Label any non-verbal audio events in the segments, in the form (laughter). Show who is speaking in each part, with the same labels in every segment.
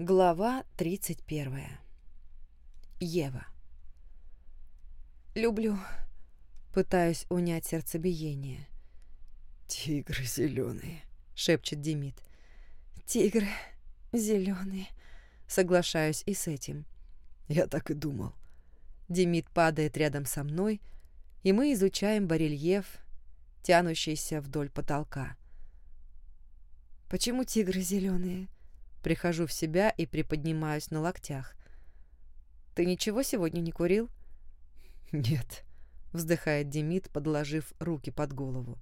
Speaker 1: Глава 31. Ева. «Люблю», — пытаюсь унять сердцебиение.
Speaker 2: «Тигры зеленые», —
Speaker 1: шепчет Демид. «Тигры зеленые», — соглашаюсь и с этим.
Speaker 2: «Я так и думал».
Speaker 1: Демид падает рядом со мной, и мы изучаем барельеф, тянущийся вдоль потолка. «Почему тигры зеленые?» Прихожу в себя и приподнимаюсь на локтях. «Ты ничего сегодня не курил?» (laughs)
Speaker 2: «Нет», —
Speaker 1: вздыхает Демид, подложив руки под голову.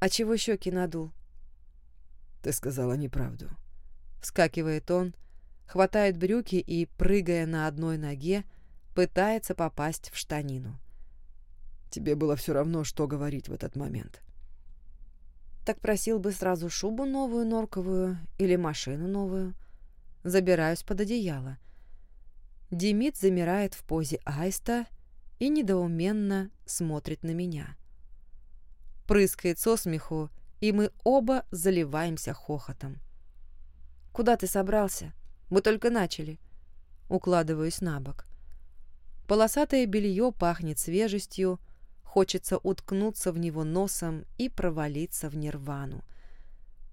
Speaker 1: «А чего щеки надул?»
Speaker 2: «Ты сказала неправду».
Speaker 1: Вскакивает он, хватает брюки и, прыгая на одной ноге, пытается попасть в штанину.
Speaker 2: «Тебе было все равно, что говорить в этот момент».
Speaker 1: Так просил бы сразу шубу новую норковую или машину новую. Забираюсь под одеяло. Демид замирает в позе аиста и недоуменно смотрит на меня. Прыскает со смеху, и мы оба заливаемся хохотом. «Куда ты собрался? Мы только начали». Укладываюсь на бок. Полосатое белье пахнет свежестью, Хочется уткнуться в него носом и провалиться в нирвану.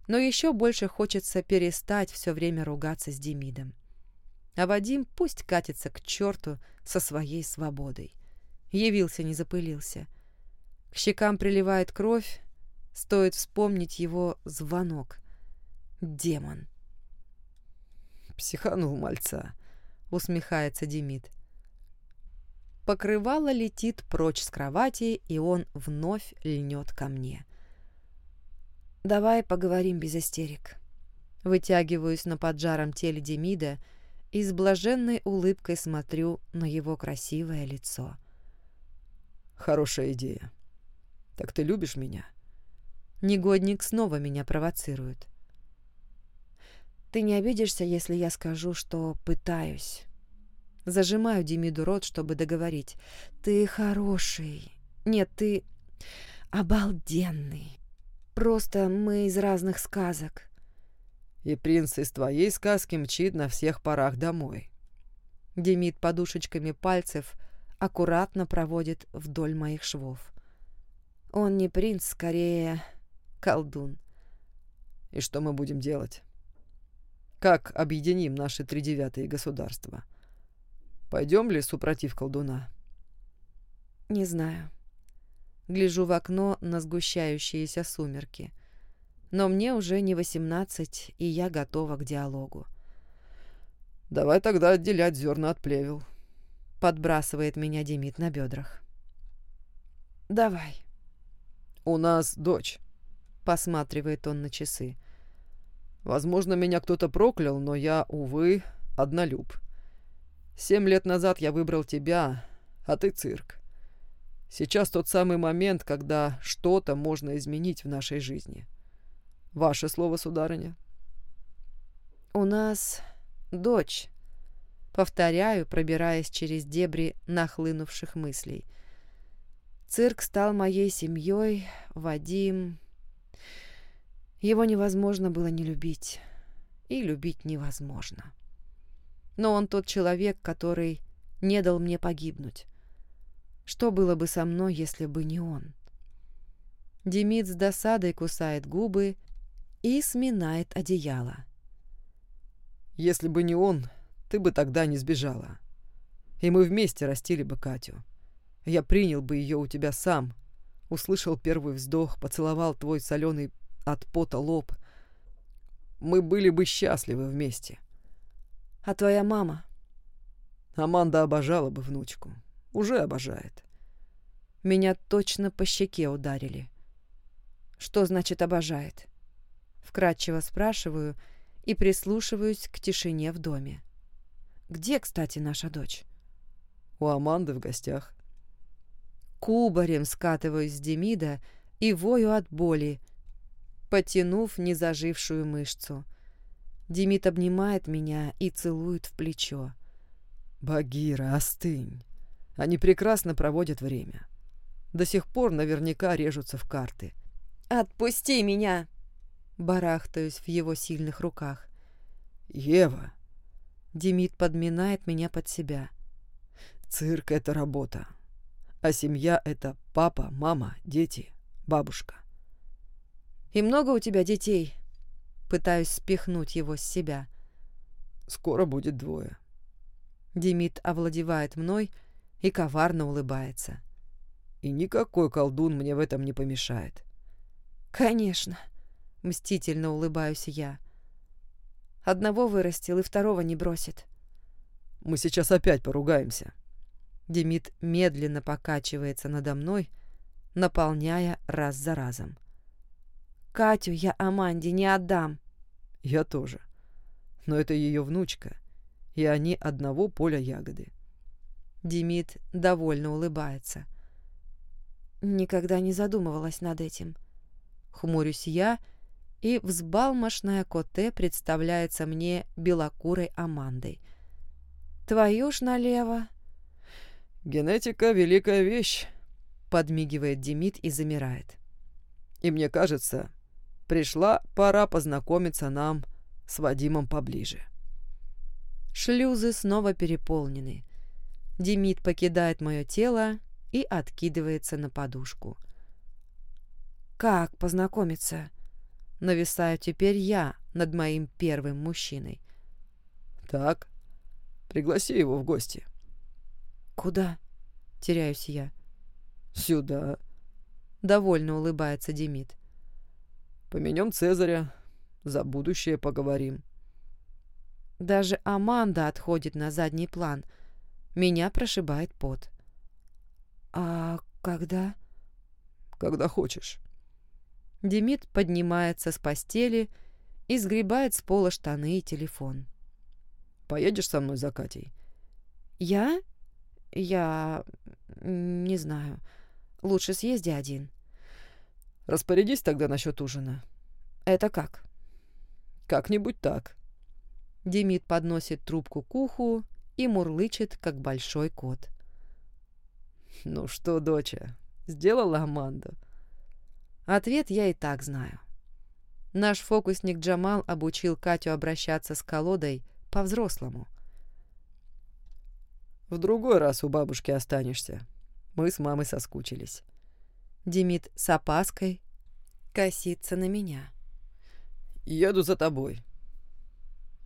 Speaker 1: Но еще больше хочется перестать все время ругаться с Демидом. А Вадим пусть катится к черту со своей свободой. Явился, не запылился. К щекам приливает кровь, стоит вспомнить его звонок. Демон.
Speaker 2: «Психанул мальца», — усмехается Демид.
Speaker 1: Покрывало летит прочь с кровати, и он вновь льнет ко мне. «Давай поговорим без истерик». Вытягиваюсь на поджаром теле Демида и с блаженной улыбкой смотрю на его красивое лицо.
Speaker 2: «Хорошая идея. Так ты любишь меня?»
Speaker 1: Негодник снова меня провоцирует. «Ты не обидишься, если я скажу, что пытаюсь?» Зажимаю Демиду рот, чтобы договорить. «Ты хороший. Нет, ты обалденный. Просто мы из разных сказок».
Speaker 2: «И принц из твоей сказки мчит на всех парах домой».
Speaker 1: Демид подушечками пальцев аккуратно проводит вдоль моих швов. Он не принц, скорее колдун.
Speaker 2: «И что мы будем делать? Как объединим наши тридевятые государства?» Пойдем ли супротив колдуна?
Speaker 1: Не знаю. Гляжу в окно на сгущающиеся сумерки. Но мне уже не восемнадцать, и я готова к диалогу.
Speaker 2: «Давай тогда отделять зерна от плевел», —
Speaker 1: подбрасывает меня Демид на бедрах. «Давай».
Speaker 2: «У нас дочь», —
Speaker 1: посматривает он на часы.
Speaker 2: «Возможно, меня кто-то проклял, но я, увы, однолюб. Семь лет назад я выбрал тебя, а ты цирк. Сейчас тот самый момент, когда что-то можно изменить в нашей жизни. Ваше слово, сударыня?»
Speaker 1: «У нас дочь», — повторяю, пробираясь через дебри нахлынувших мыслей. «Цирк стал моей семьей, Вадим...» Его невозможно было не любить, и любить невозможно но он тот человек, который не дал мне погибнуть. Что было бы со мной, если бы не он? Демид с досадой кусает губы и сминает одеяло.
Speaker 2: «Если бы не он, ты бы тогда не сбежала. И мы вместе растили бы Катю. Я принял бы ее у тебя сам, услышал первый вздох, поцеловал твой соленый от пота лоб. Мы были бы счастливы вместе.
Speaker 1: А твоя мама?
Speaker 2: Аманда обожала бы внучку. Уже обожает.
Speaker 1: Меня точно по щеке ударили. Что значит обожает? Вкратчиво спрашиваю и прислушиваюсь к тишине в доме. Где, кстати, наша дочь?
Speaker 2: У Аманды в гостях.
Speaker 1: Кубарем скатываюсь с Демида и вою от боли, потянув незажившую мышцу — Демид обнимает меня и целует в плечо.
Speaker 2: «Багира, остынь. Они прекрасно проводят время. До сих пор наверняка режутся в карты».
Speaker 1: «Отпусти меня!» Барахтаюсь в его сильных руках.
Speaker 2: Ева.
Speaker 1: Демид подминает меня под себя.
Speaker 2: Цирк — это работа. А семья — это папа, мама, дети, бабушка.
Speaker 1: И много у тебя детей? Пытаюсь спихнуть его с себя.
Speaker 2: Скоро будет двое.
Speaker 1: Демид овладевает мной и коварно улыбается.
Speaker 2: И никакой колдун мне в этом не помешает.
Speaker 1: Конечно, мстительно улыбаюсь я. Одного вырастил и второго не бросит.
Speaker 2: Мы сейчас опять поругаемся.
Speaker 1: Демид медленно покачивается надо мной, наполняя раз за разом. Катю я Аманде не отдам.
Speaker 2: Я тоже. Но это ее внучка, и они одного поля ягоды.
Speaker 1: Демид довольно улыбается. Никогда не задумывалась над этим. Хмурюсь я, и взбалмошная коте представляется мне белокурой Амандой. Твою ж налево.
Speaker 2: Генетика — великая вещь,
Speaker 1: подмигивает Демид и замирает.
Speaker 2: И мне кажется, пришла пора познакомиться нам с Вадимом поближе.
Speaker 1: Шлюзы снова переполнены. Демид покидает мое тело и откидывается на подушку. «Как познакомиться?» Нависаю теперь я над моим первым мужчиной.
Speaker 2: «Так, пригласи его в гости».
Speaker 1: «Куда?» — теряюсь я.
Speaker 2: «Сюда», —
Speaker 1: довольно улыбается Демид.
Speaker 2: «Поменем Цезаря, за будущее поговорим».
Speaker 1: Даже Аманда отходит на задний план. Меня прошибает пот. «А когда?»
Speaker 2: «Когда хочешь».
Speaker 1: Демид поднимается с постели и сгребает с пола штаны и телефон.
Speaker 2: «Поедешь со мной за Катей?»
Speaker 1: «Я? Я... не знаю. Лучше съезди один».
Speaker 2: «Распорядись тогда насчет ужина».
Speaker 1: «Это как?»
Speaker 2: «Как-нибудь так».
Speaker 1: Демид подносит трубку к уху и мурлычет, как большой кот.
Speaker 2: «Ну что, доча, сделала Аманду?»
Speaker 1: Ответ я и так знаю. Наш фокусник Джамал обучил Катю обращаться с колодой по-взрослому.
Speaker 2: «В другой раз у бабушки останешься. Мы с мамой соскучились».
Speaker 1: Демид с опаской косится на меня.
Speaker 2: «Еду за тобой.